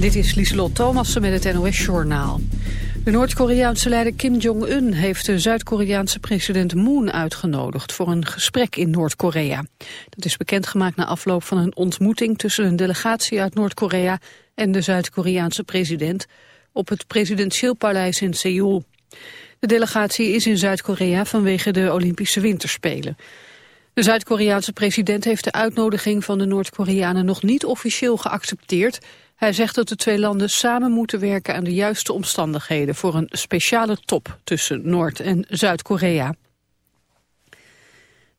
Dit is Lieselot Thomassen met het NOS-journaal. De Noord-Koreaanse leider Kim Jong-un heeft de Zuid-Koreaanse president Moon uitgenodigd voor een gesprek in Noord-Korea. Dat is bekendgemaakt na afloop van een ontmoeting tussen een delegatie uit Noord-Korea en de Zuid-Koreaanse president op het presidentieel paleis in Seoul. De delegatie is in Zuid-Korea vanwege de Olympische Winterspelen. De Zuid-Koreaanse president heeft de uitnodiging van de Noord-Koreanen nog niet officieel geaccepteerd. Hij zegt dat de twee landen samen moeten werken aan de juiste omstandigheden voor een speciale top tussen Noord- en Zuid-Korea.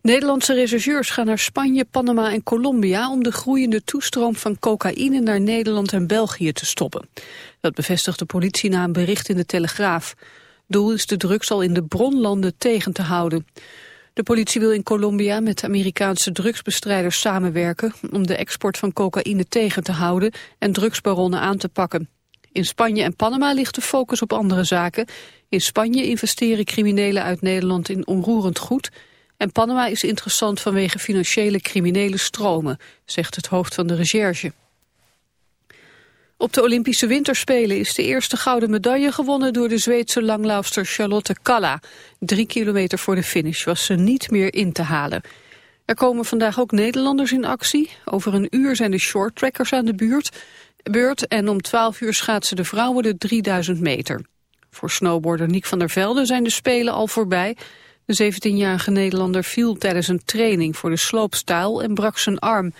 Nederlandse rechercheurs gaan naar Spanje, Panama en Colombia om de groeiende toestroom van cocaïne naar Nederland en België te stoppen. Dat bevestigt de politie na een bericht in de Telegraaf. Doel is de drugs al in de bronlanden tegen te houden. De politie wil in Colombia met Amerikaanse drugsbestrijders samenwerken om de export van cocaïne tegen te houden en drugsbaronnen aan te pakken. In Spanje en Panama ligt de focus op andere zaken. In Spanje investeren criminelen uit Nederland in onroerend goed en Panama is interessant vanwege financiële criminele stromen, zegt het hoofd van de recherche. Op de Olympische Winterspelen is de eerste gouden medaille gewonnen door de Zweedse langlaufster Charlotte Kalla. Drie kilometer voor de finish was ze niet meer in te halen. Er komen vandaag ook Nederlanders in actie. Over een uur zijn de shorttrackers aan de beurt en om 12 uur schaatsen de vrouwen de 3000 meter. Voor snowboarder Niek van der Velde zijn de Spelen al voorbij. De 17-jarige Nederlander viel tijdens een training voor de sloopstijl en brak zijn arm.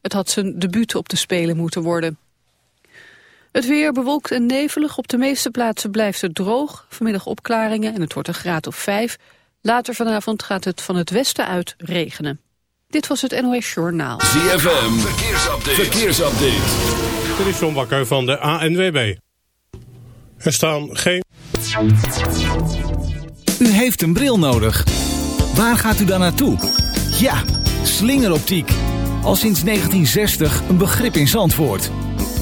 Het had zijn debuut op de Spelen moeten worden. Het weer bewolkt en nevelig. Op de meeste plaatsen blijft het droog. Vanmiddag opklaringen en het wordt een graad of 5. Later vanavond gaat het van het westen uit regenen. Dit was het NOS Journaal. ZFM, verkeersupdate. verkeersupdate. Dit is John Bakker van de ANWB. Er staan geen... U heeft een bril nodig. Waar gaat u dan naartoe? Ja, slingeroptiek. Al sinds 1960 een begrip in Zandvoort.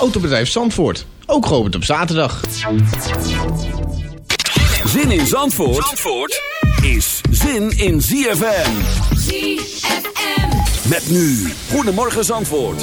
Autobedrijf Zandvoort, ook geopend op zaterdag. Zin in Zandvoort, Zandvoort is zin in ZFM. ZFM. Met nu, Goedemorgen Zandvoort.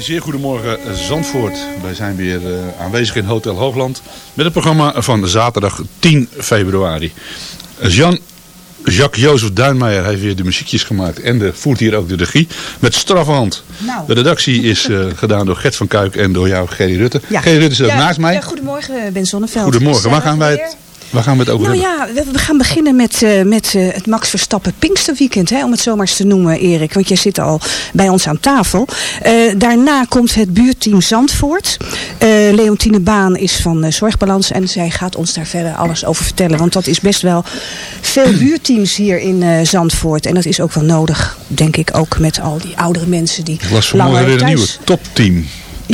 Een zeer goedemorgen Zandvoort. Wij zijn weer eh, aanwezig in Hotel Hoogland met het programma van zaterdag 10 februari. Jan Jacques-Jozef Duinmeijer heeft weer de muziekjes gemaakt en de, voert hier ook de regie met straffe hand. Nou. De redactie is eh, gedaan door Gert van Kuik en door jou Gerry Rutte. Ja. Gerry Rutte ook Ja, naast mij. Ja, goedemorgen, Ben Zonneveld. Goedemorgen, waar gaan, wij het, waar gaan we het over Nou hebben? ja, we, we gaan beginnen met, eh, met eh, het Max Verstappen Pinksterweekend, hè, om het zo maar eens te noemen, Erik. Want jij zit al bij ons aan tafel. Eh, daarna komt het buurteam Zandvoort. Leontine Baan is van Zorgbalans en zij gaat ons daar verder alles over vertellen. Want dat is best wel veel buurteams hier in Zandvoort. En dat is ook wel nodig, denk ik, ook met al die oudere mensen die Ik las vanmorgen weer een nieuwe topteam.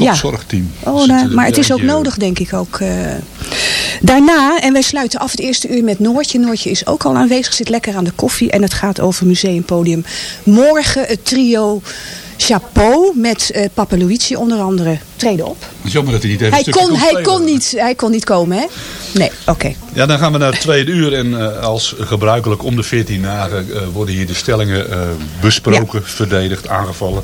Ja. Topzorgteam. Oh, Zit nou, maar het is ook nodig, denk ik ook. eh. Daarna, en wij sluiten af het eerste uur met Noortje. Noortje is ook al aanwezig, zit lekker aan de koffie. En het gaat over Museumpodium. Morgen het trio Chapeau met eh Papa Luigi onder andere. Treden op. Het is jammer dat hij niet even Hij kon, hij, kon niet, hij kon niet komen, hè? Nee, oké. Ja, dan gaan we naar het tweede uur. En eh, als gebruikelijk om de 14 dagen worden hier de stellingen eh, besproken, verdedigd, aangevallen.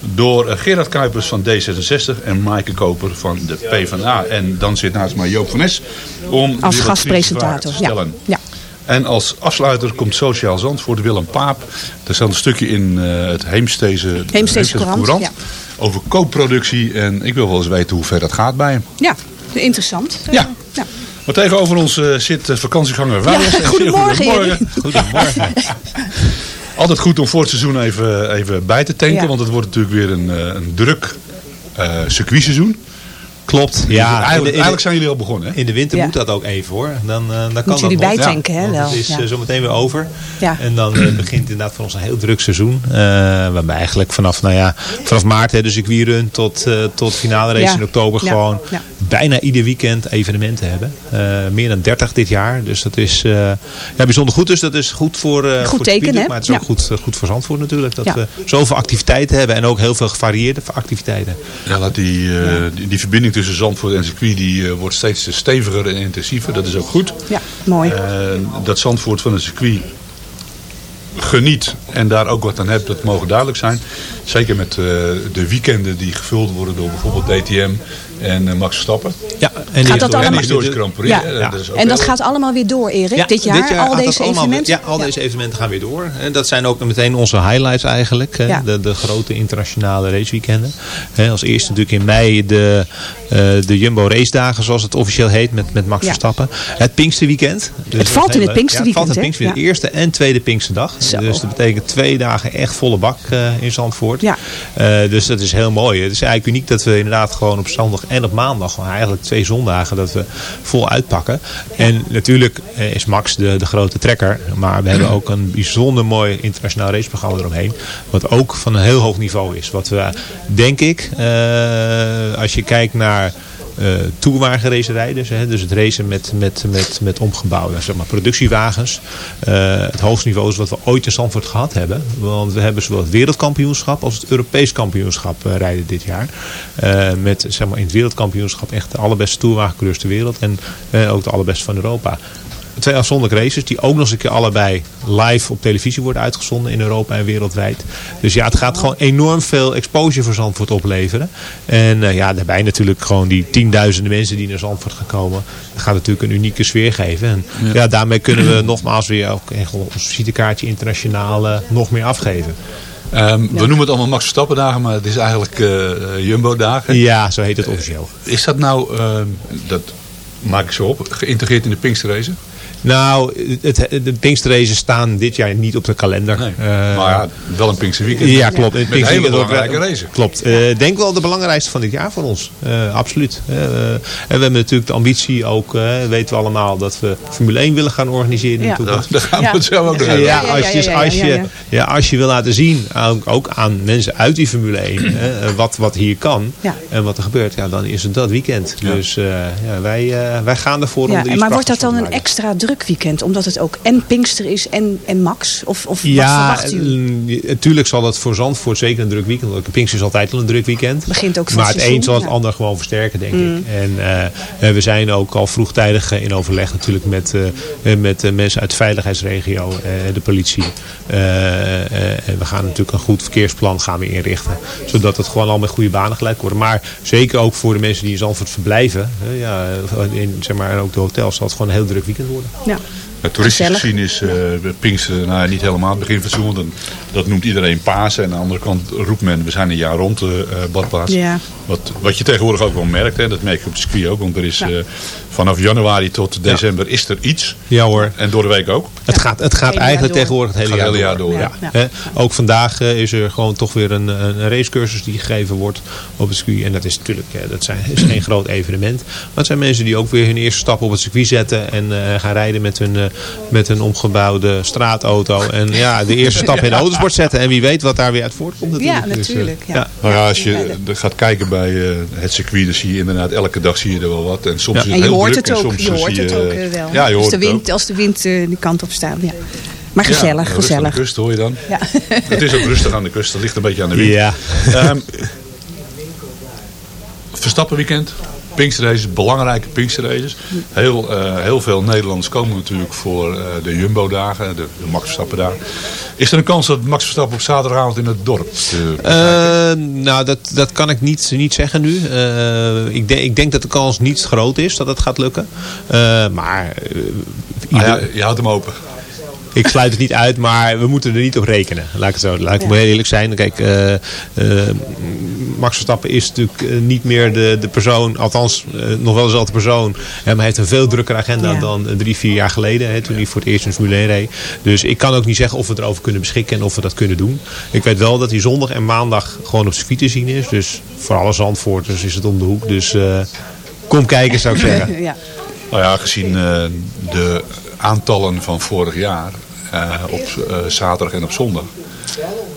Door eh, Gerard Kuipers van D66 en Maaike Koper van de PvdA. En dan zit naast mij Joop van Es om Als gastpresentator. Ja. te stellen. ja. En als afsluiter komt Sociaal Zandvoort Willem Paap. Er staat een stukje in eh, het Heemsteze, Heemsteze Courant, ja. over koopproductie. En ik wil wel eens weten hoe ver dat gaat bij hem. ja, interessant. Ja. ja. Maar tegenover ons eh, zit vakantieganger. Ja, zeer goedemorgen, goedemorgen. Goedemorgen. Altijd goed om voor het seizoen even, even bij te tanken. Ja. Want het wordt natuurlijk weer een, eh, een druk eh circuitseizoen. Klopt. Dus Ja, eigenlijk, in de- in de- eigenlijk zijn jullie al begonnen. Hè? In de winter Ja. moet dat ook even hoor. Dan, eh, dan kan dat jullie bijtanken, hè, Want wel. Het is Ja. zometeen weer over. Ja. En dan begint inderdaad voor ons een heel druk seizoen. eh, waarbij eigenlijk vanaf, nou ja, vanaf maart hè, de circuitrun tot, eh tot finale race Ja. in oktober Ja. gewoon Ja. Bijna ieder weekend evenementen hebben. Eh, meer dan 30 dit jaar. Dus dat is eh, ja, bijzonder goed. Dus dat is goed voor, eh, voor het teken? Maar het is Ja. ook goed, goed voor Zandvoort natuurlijk. Dat Ja. we zoveel activiteiten hebben. En ook heel veel gevarieerde activiteiten. Ja, laat die, eh, die, die verbinding tussen Zandvoort en circuit die, eh, wordt steeds steviger en intensiever. Dat is ook goed. Ja, mooi. Eh, dat Zandvoort van het circuit geniet en daar ook wat aan hebt, dat mogen duidelijk zijn. Zeker met eh, de weekenden die gevuld worden door bijvoorbeeld DTM en eh, Max Verstappen. Ja, en die- Gaat dat allemaal- de historische Grand Prix. Ja. eh, dat is ook En dat gaat allemaal weer door, Erik, Ja, dit jaar, al gaat dat deze weer- evenementen? ja, al deze evenementen gaan weer door. En dat zijn ook meteen onze highlights eigenlijk. hè. De, de grote internationale raceweekenden. Hè, Als eerste natuurlijk in mei de, eh, de Jumbo Race Dagen, zoals het officieel heet, met, met Max Ja. Verstappen. Het Pinksterweekend. Dus is valt in het. Pinksterweekend, Ja, het valt in het Pinksterweekend. Eerste en tweede Pinksterdag. Zo. Dus dat betekent twee dagen echt volle bak eh, in Zandvoort. Ja. Eh, dus dat is heel mooi. Het is eigenlijk uniek dat we inderdaad gewoon op zondag en op maandag, eigenlijk twee zondagen, dat we vol uitpakken. En natuurlijk eh, is Max de, de grote trekker. Maar we hebben ook een bijzonder mooi internationaal raceprogramma eromheen. Wat ook van een heel hoog niveau is. Wat we, denk ik, eh, als je kijkt naar eh toerwagenracerijders. Hè, dus het racen met, met, met, met omgebouwde zeg maar, productiewagens. Eh, het hoogste niveau is wat we ooit in Zandvoort gehad hebben. Want we hebben zowel het wereldkampioenschap als het Europees kampioenschap eh, rijden dit jaar. Met zeg maar, in het wereldkampioenschap echt de allerbeste toerwagencoureurs ter wereld. En ook de allerbeste van Europa. Twee afzonderlijke races die ook nog eens een keer allebei live op televisie worden uitgezonden in Europa en wereldwijd. Dus ja, het gaat gewoon enorm veel exposure voor Zandvoort opleveren. En eh, ja, daarbij natuurlijk gewoon die tienduizenden mensen die naar Zandvoort gaan komen. Dat gaat natuurlijk een unieke sfeer geven. En ja, daarmee kunnen we nogmaals weer ook ons visitekaartje internationaal eh, nog meer afgeven. Ehm, We noemen het allemaal Max Verstappen dagen, maar het is eigenlijk eh, Jumbo dagen. Ja, zo heet het officieel. Is dat nou, ehm, dat maak ik zo op, geïntegreerd in de Pinksterrace? Nou, het, de Pinksterraces staan dit jaar niet op de kalender. Nee. Eh, maar ja, wel een Pinksterweekend. Ja, klopt. Een hele belangrijke race. Klopt. Eh, denk wel de belangrijkste van dit jaar voor ons. Eh, absoluut. En we hebben natuurlijk de ambitie ook, weten we allemaal, dat we Formule 1 willen gaan organiseren in de Ja. toekomst. Daar gaan we het zo ook nog Ja, over ja, hebben. als, je, als, je, ja. als je wil laten zien, ook, ook aan mensen uit die Formule 1, hè, wat, wat hier kan Ja. en wat er gebeurt, ja, dan is het dat weekend. Ja. Dus eh, ja, wij, eh, wij gaan ervoor om Ja, er iets maar wordt dat dan een extra druk weekend? Omdat het ook en Pinkster is en, en Max? Of, of wat Ja, verwacht u? natuurlijk zal dat voor Zandvoort zeker een druk weekend. Want Pinkster is altijd al een druk weekend. Begint ook Maar het seizoen, een zal het ja. ander gewoon versterken, denk Mm. ik. En eh, eh, we zijn ook al vroegtijdig eh, in overleg natuurlijk met, eh, eh, met eh, mensen uit de veiligheidsregio, eh, de politie. Eh, eh, en we gaan natuurlijk een goed verkeersplan gaan we inrichten. Zodat het gewoon al met goede banen geleid wordt. Maar zeker ook voor de mensen die in Zandvoort verblijven. eh, ja, in, zeg maar, en ook de hotels zal het gewoon een heel druk weekend worden. Ja. Het toeristisch gezien is uh, Pinkster nou, niet helemaal het begin van het seizoen. want Dat noemt iedereen Pasen. En aan de andere kant roept men, we zijn een jaar rond de uh, badplaats. Ja. Wat, wat je tegenwoordig ook wel merkt, hè, dat merk je op het circuit ook. Want er is Ja. uh, vanaf januari tot december is er iets. Ja hoor. En door de week ook. Het gaat, het gaat eigenlijk door. tegenwoordig het hele, Het jaar, door. Ja. Ja. Hè? Ook vandaag eh, is er gewoon toch weer een, een racecursus die gegeven wordt op het circuit. En dat is natuurlijk eh, dat zijn, is geen groot evenement. Maar het zijn mensen die ook weer hun eerste stap op het circuit zetten. En eh, gaan rijden met hun, eh, met hun omgebouwde straatauto. En ja, de eerste stap in de autosport zetten. En wie weet wat daar weer uit voortkomt Ja, natuurlijk. Dus, eh, natuurlijk. ja. Nou ja, als je eh, gaat kijken bij uh, het circuit, dan zie je inderdaad elke dag zie je er wel wat. En soms Ja. is het En je heel hoort druk het en ook, soms je hoort zie het je, ook eh, wel. Ja, je als, de wind, als de wind eh, die kant op staat. Ja. Maar gezellig, Ja, rust aan gezellig. de kust hoor je dan. Ja. Het is ook rustig aan de kust, dat ligt een beetje aan de wind. Ja. Ehm, Verstappen weekend, Pinksterraces, belangrijke Pinksterraces. Heel, eh, heel veel Nederlanders komen natuurlijk voor eh, de Jumbo-dagen, de, de Max Verstappen-dagen. Is er een kans dat Max Verstappen op zaterdagavond in het dorp eh, nou, dat, dat kan ik niet, niet zeggen nu. Ik, denk ik denk dat de kans niet groot is dat het gaat lukken. Maar Ah, ja, je houdt hem open. Ik sluit het niet uit, maar we moeten er niet op rekenen. Laat ik het zo. Laat ik Ja. heel eerlijk zijn. Kijk, eh, eh, Max Verstappen is natuurlijk eh, niet meer de, de persoon, althans nog wel dezelfde persoon. Maar hij heeft een veel drukkere agenda Ja. dan drie, vier jaar geleden. Hè, toen hij voor het eerst in Formule 1 reed. Dus ik kan ook niet zeggen of we erover kunnen beschikken en of we dat kunnen doen. Ik weet wel dat hij zondag en maandag gewoon op circuit te zien is. Dus voor alle Zandvoorters is het om de hoek. Dus eh, kom kijken zou ik zeggen. ja. Nou ja, gezien eh, de aantallen van vorig jaar eh, op eh, zaterdag en op zondag,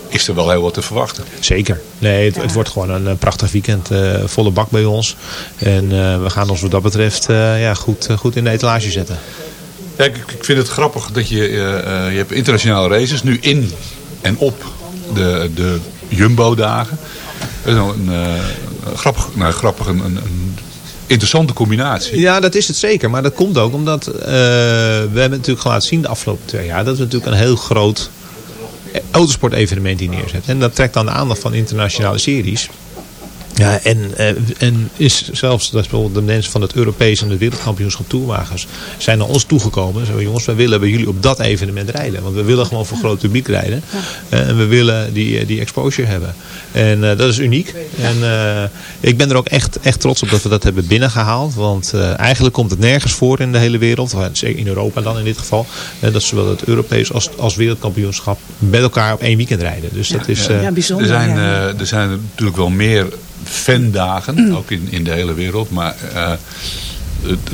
is er wel heel wat te verwachten. Zeker. Nee, het, het wordt gewoon een, eh, prachtig weekend. volle bak bij ons. En we gaan ons wat dat betreft ja, goed, goed in de etalage zetten. Kijk, ik ik vind het grappig dat je, je hebt internationale races nu in en op de, de Jumbo-dagen. Dat is nou een, een grappig, nou, grappig een, een interessante combinatie. Ja, dat is het zeker. Maar dat komt ook omdat eh, we hebben natuurlijk laten zien de afgelopen twee jaar. Dat we natuurlijk een heel groot autosport-evenement hier neerzetten. En dat trekt dan de aandacht van internationale series. Ja, en, eh, en is zelfs dat is bijvoorbeeld de mensen van het Europees en het wereldkampioenschap toerwagens zijn naar ons toegekomen. Ze zeggen, jongens, wij willen bij jullie op dat evenement rijden. Want we willen gewoon voor groot publiek rijden. Eh, en we willen die, eh, die exposure hebben. En eh, dat is uniek. En eh, ik ben er ook echt, echt trots op dat we dat hebben binnengehaald. Want eh, eigenlijk komt het nergens voor in de hele wereld. In Europa dan in dit geval. dat zowel het Europees als, als wereldkampioenschap met elkaar op één weekend rijden. Dus dat is... eh, ja, bijzonder. Er zijn, ja. er zijn natuurlijk wel meer fandagen, ook in, in de hele wereld. Maar eh,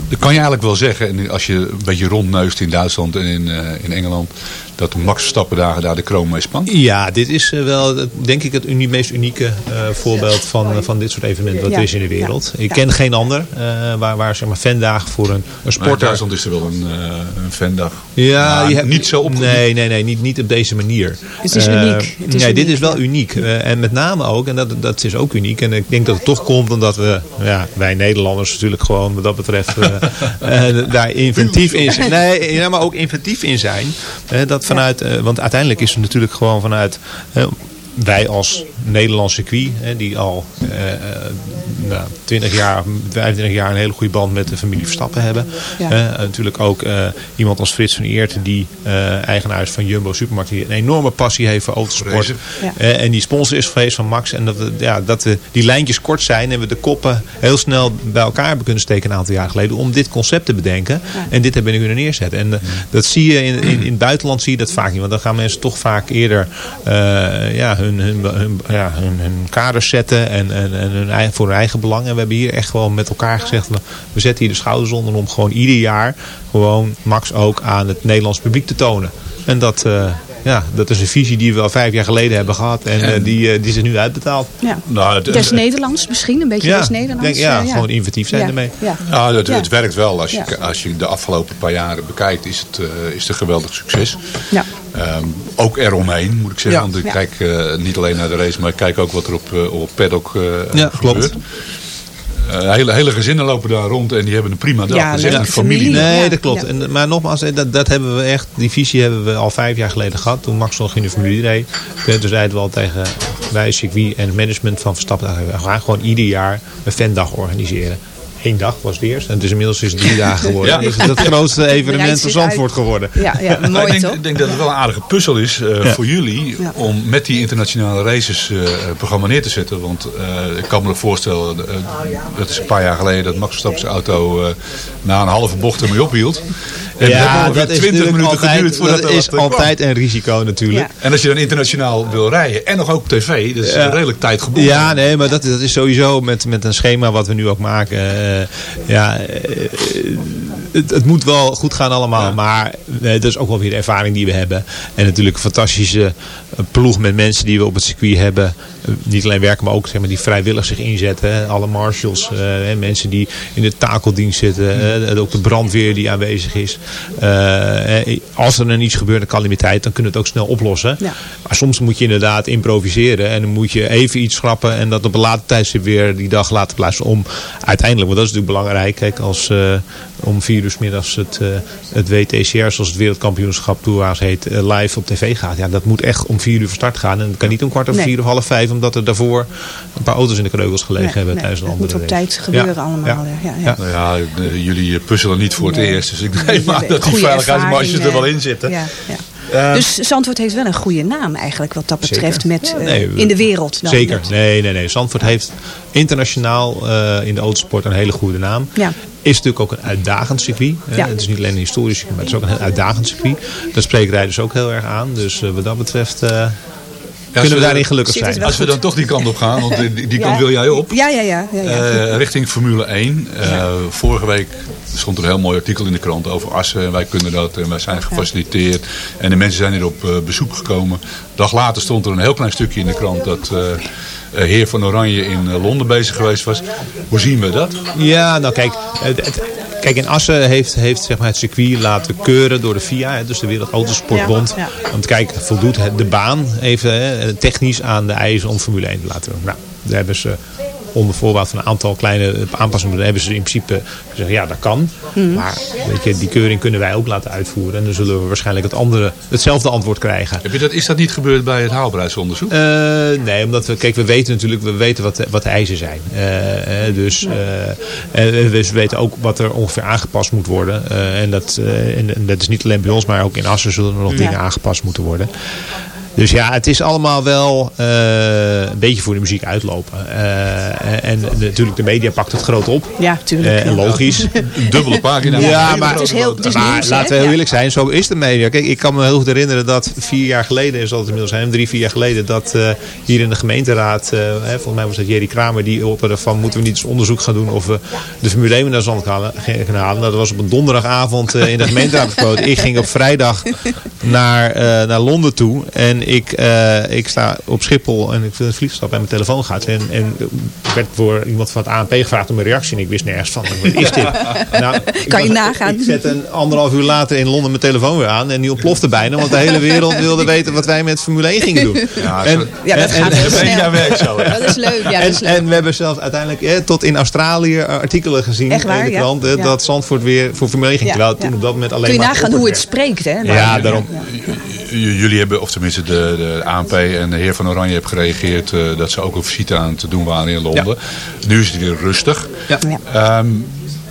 dat kan je eigenlijk wel zeggen, en als je een beetje rondneust in Duitsland en in, eh, in Engeland, dat de Max Verstappen dagen daar de kroon mee spant. Ja, dit is eh, wel denk ik het uni- meest unieke eh, voorbeeld van, eh, van dit soort evenementen wat Ja, er is in de wereld. ja, Ik ja. ken geen ander eh, waar, waar zeg maar fandagen voor een, een Maar in sporter... Duitsland is er wel een, eh, een fandag. Ja, Maar je hebt- niet zo op Nee, nee, nee, niet, niet op deze manier. Het is uniek. Het is nee, dit uniek, is wel uniek. Eh, en met name ook, en dat, dat is ook uniek. En ik denk dat het toch komt omdat we, ja, wij Nederlanders natuurlijk gewoon wat dat betreft eh, eh, daar inventief in zijn. Nee, ja, maar ook inventief in zijn. Dat vanuit, eh, want uiteindelijk is het natuurlijk gewoon vanuit... wij als Nederlands circuit, hè, die al eh, eh, nou, 20 jaar, 25 jaar een hele goede band met de familie Verstappen hebben. Ja. Eh, natuurlijk ook eh, iemand als Frits van Eert, die eh, eigenaar is van Jumbo Supermarkt, die een enorme passie heeft voor autosport. Ja. En die sponsor is geweest van Max. En dat, ja, dat we die lijntjes kort zijn en we de koppen heel snel bij elkaar hebben kunnen steken een aantal jaar geleden. Om dit concept te bedenken. En dit hebben we kunnen neerzetten. En dat zie je in, in, in het buitenland zie je dat vaak niet. Want dan gaan mensen toch vaak eerder eh, ja, hun, hun, hun, ja, hun, hun kaders zetten. En, en, en hun voor hun eigen belang. En we hebben hier echt gewoon met elkaar gezegd. We zetten hier de schouders onder om gewoon ieder jaar gewoon Max ook aan het Nederlands publiek te tonen. En dat, eh, ja, dat is een visie die we al vijf jaar geleden hebben gehad. En eh, die, eh, die is nu uitbetaald. Ja. Nou, het, Des Nederlands misschien, een beetje Ja, Des Nederlands. denk- ja, eh, gewoon inventief zijn Ja, ermee. Ja. Ja, het, Ja. het werkt wel. Als je, als je de afgelopen paar jaren bekijkt, is het, eh, is het een geweldig succes. Ja. Ehm, ook eromheen, moet ik zeggen. Ja. Want ik Ja. kijk eh, niet alleen naar de race, maar ik kijk ook wat er op, eh, op paddock eh Ja, gebeurt. klopt. Eh, hele, hele gezinnen lopen daar rond en die hebben een prima dag. Ja, dat is echt een familie. familie. Nee, Ja, dat klopt. ja. En, maar nogmaals, dat, dat hebben we echt, die visie hebben we al vijf jaar geleden gehad. Toen Max nog in de Formule 3 reed. Toen zeiden we al tegen wij, circuit en het management van Verstappen. We gaan gewoon ieder jaar een fandag organiseren. Eén dag was het eerst. En het is inmiddels is het drie dagen geworden. Ja. Dus het is het grootste evenement van Zandvoort uit. geworden. Ja, ja, Nou, mooi ik, denk, toch? ik denk dat het wel een aardige puzzel is eh, Ja. voor jullie Ja. om met die internationale races eh, een programma neer te zetten. Want eh, ik kan me voorstellen, dat is een paar jaar geleden dat Max Verstappen zijn auto eh, na een halve bocht ermee ophield. En Ja, dat is 20 natuurlijk minuten altijd, geduurd voordat dat is kwam. altijd een risico natuurlijk. Ja. En als je dan internationaal wil rijden en nog ook op tv, dat is Ja. redelijk tijdgebonden. Ja, nee, maar dat, dat is sowieso met, met een schema wat we nu ook maken. eh, ja, eh, het, het moet wel goed gaan allemaal. Maar eh, dat is ook wel weer de ervaring die we hebben. En natuurlijk een fantastische ploeg met mensen die we op het circuit hebben. Eh, niet alleen werken, maar ook zeg maar, die vrijwillig zich inzetten. Hè. Alle marshals, eh, hè, mensen die in de takeldienst zitten. ook de brandweer die aanwezig is. Eh, als er dan iets gebeurt, een calamiteit, dan kunnen we het ook snel oplossen. Ja. Maar soms moet je inderdaad improviseren. En dan moet je even iets schrappen. En dat op een later tijdstip weer die dag laten plaatsen. Om uiteindelijk, want dat is natuurlijk belangrijk. Kijk, als om vier uur middags het, het WTCR, zoals het wereldkampioenschap Tourwaars heet, live op tv gaat. Ja, dat moet echt om vier uur van start gaan. En dat kan niet om kwart over Nee. vier of half vijf. Omdat er daarvoor een paar auto's in de kreukels gelegen Nee, hebben nee, tijdens een dat andere moet op race. tijd gebeuren Ja, allemaal. ja. Ja. Nou ja, eh, jullie puzzelen niet voor het Nee. eerst. Dus ik Nee, neem aan dat die veiligheidsmarges er wel eh, in zitten. Ja, ja. Eh, Dus Zandvoort heeft wel een goede naam eigenlijk wat dat betreft Zeker. met, Ja, eh, nee, in de wereld. Dan, Zeker. Met- Nee, nee, nee. Zandvoort heeft internationaal eh, in de autosport een hele goede naam. Ja. Is natuurlijk ook een uitdagend circuit. hè. Ja. Het is niet alleen een historisch circuit, maar het is ook een heel uitdagend circuit. Dat spreekt rijders ook heel erg aan. Dus eh, wat dat betreft eh, kunnen we we- daarin gelukkig zijn. Als we dan toch die kant op gaan, want die, die kant wil jij op. Ja, ja, ja. ja, ja. Eh, richting Formule 1. Eh, Vorige week stond er een heel mooi artikel in de krant over Assen. En wij kunnen dat en wij zijn gefaciliteerd. En de mensen zijn hier op eh, bezoek gekomen. Een dag later stond er een heel klein stukje in de krant dat eh, eh, heer van Oranje in Londen bezig geweest was. Hoe zien we dat? Ja, nou kijk, het, het- kijk in Assen heeft, heeft zeg maar, het circuit laten keuren door de FIA, hè, dus de Wereld Autosportbond. Ja, Om te kijken, voldoet de baan even hè, technisch aan de eisen om Formule 1 te laten doen. Nou, daar hebben ze onder voorbehoud van een aantal kleine aanpassingen hebben ze in principe gezegd, ja dat kan. Mhm. Maar weet je, die keuring kunnen wij ook laten uitvoeren. En dan zullen we waarschijnlijk het andere, hetzelfde antwoord krijgen. Heb je dat, is dat niet gebeurd bij het haalbaarheidsonderzoek? Eh, nee, omdat we, kijk, we weten natuurlijk, we weten wat, de- wat de eisen zijn. Eh, dus eh, en we weten ook wat er ongeveer aangepast moet worden. Eh, en, dat, eh, en, en dat is niet alleen bij ons, maar ook in Assen zullen er nog dingen aangepast moeten worden. Dus ja, het is allemaal wel eh, een beetje voor de muziek uitlopen. Eh, en natuurlijk, de media pakt het groot op. Ja, tuurlijk. Eh, en logisch. Een dubbele pagina. Ja, maar- Het is heel- het is foto. Maar nieuws, hè? laten we heel Ja. eerlijk zijn, zo is de media. Kijk, ik kan me heel goed herinneren dat vier jaar geleden, zal het inmiddels zijn, drie, vier jaar geleden, dat eh, hier in de gemeenteraad, eh, hè, volgens mij was dat Jerry Kramer, die opperde van moeten we niet eens onderzoek gaan doen of we de Formule 1 naar Zand halen- gaan halen. Nou, dat was op een donderdagavond eh, in de gemeenteraad besproken. Ik ging op vrijdag naar, eh, naar Londen toe en ik, eh, ik sta op Schiphol en ik vind het vliegstap en mijn telefoon gaat. En, en ik werd voor iemand van het ANP gevraagd om een reactie en ik wist nergens van. Wat is dit? Nou, Kan je was- nagaan. Ik zette een anderhalf uur later in Londen mijn telefoon weer aan en die ontplofte bijna, want de hele wereld wilde weten wat wij met Formule 1 gingen doen. Ja, En- zo- Ja, dat en- gaat en- heel snel. zo. Dat is leuk. Ja, dat en, is leuk. en we hebben zelfs uiteindelijk eh, tot in Australië artikelen gezien Echt waar, in de krant eh, Ja. dat Zandvoort weer voor Formule 1 ging. Ja, terwijl het ja. toen op dat moment alleen Kun je maar nagaan hoe het spreekt, hè? Ja, daarom. Jullie hebben, of tenminste de, de ANP en de heer van Oranje hebben gereageerd eh, dat ze ook een visite aan te doen waren in Londen. Nu is het weer rustig. Ja. Ja.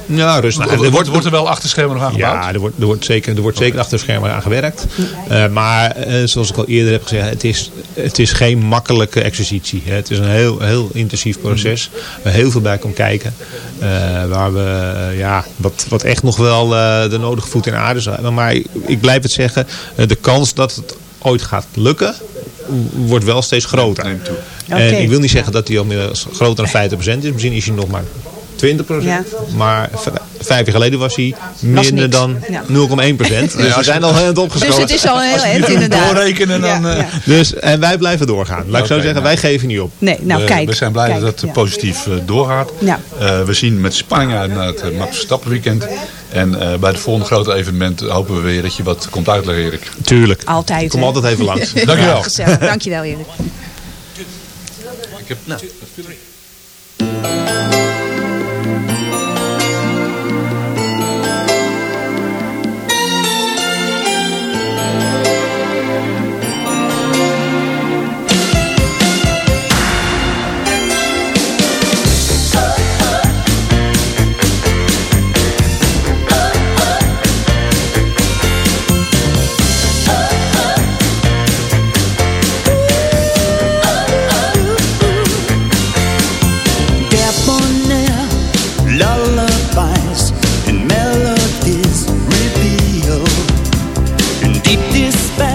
Ja, rustig. er wordt, wordt er wel achter schermen nog aan gebouwd? Ja, er wordt, er wordt zeker, er wordt zeker achter de schermen aan gewerkt. Eh, maar eh, zoals ik al eerder heb gezegd, het is, het is geen makkelijke exercitie. hè. Het is een heel, heel intensief proces. Waar heel veel bij komt kijken. Eh, waar we, ja, wat, wat echt nog wel eh, de nodige voet in aarde zijn. Maar ik, ik blijf het zeggen, de kans dat het ooit gaat lukken, wordt wel steeds groter. Neemt toe. En ik wil niet zeggen dat die al inmiddels groter dan 50% is. Misschien is hij nog maar 20%. Ja. Maar vijf jaar geleden was hij minder dan Ja. 0,1 procent. Dus we zijn al heel het opgeschoten. Dus het is al heel eind inderdaad. Doorrekenen dan... Ja, eh. Dus, en wij blijven doorgaan. Laat ik zo zeggen, nou. wij geven niet op. Nee, nou we, kijk. we zijn blij kijk, dat het ja. positief eh, doorgaat. Ja. Eh, we zien met spanning uit naar het Max Verstappen weekend. En eh, bij het volgende grote evenement hopen we weer dat je wat komt uitleggen, Erik. Tuurlijk. Altijd. Kom hè. altijd even langs. Dankjewel. Ja, gezellig. Dankjewel Erik. Ik heb, nou, deep despair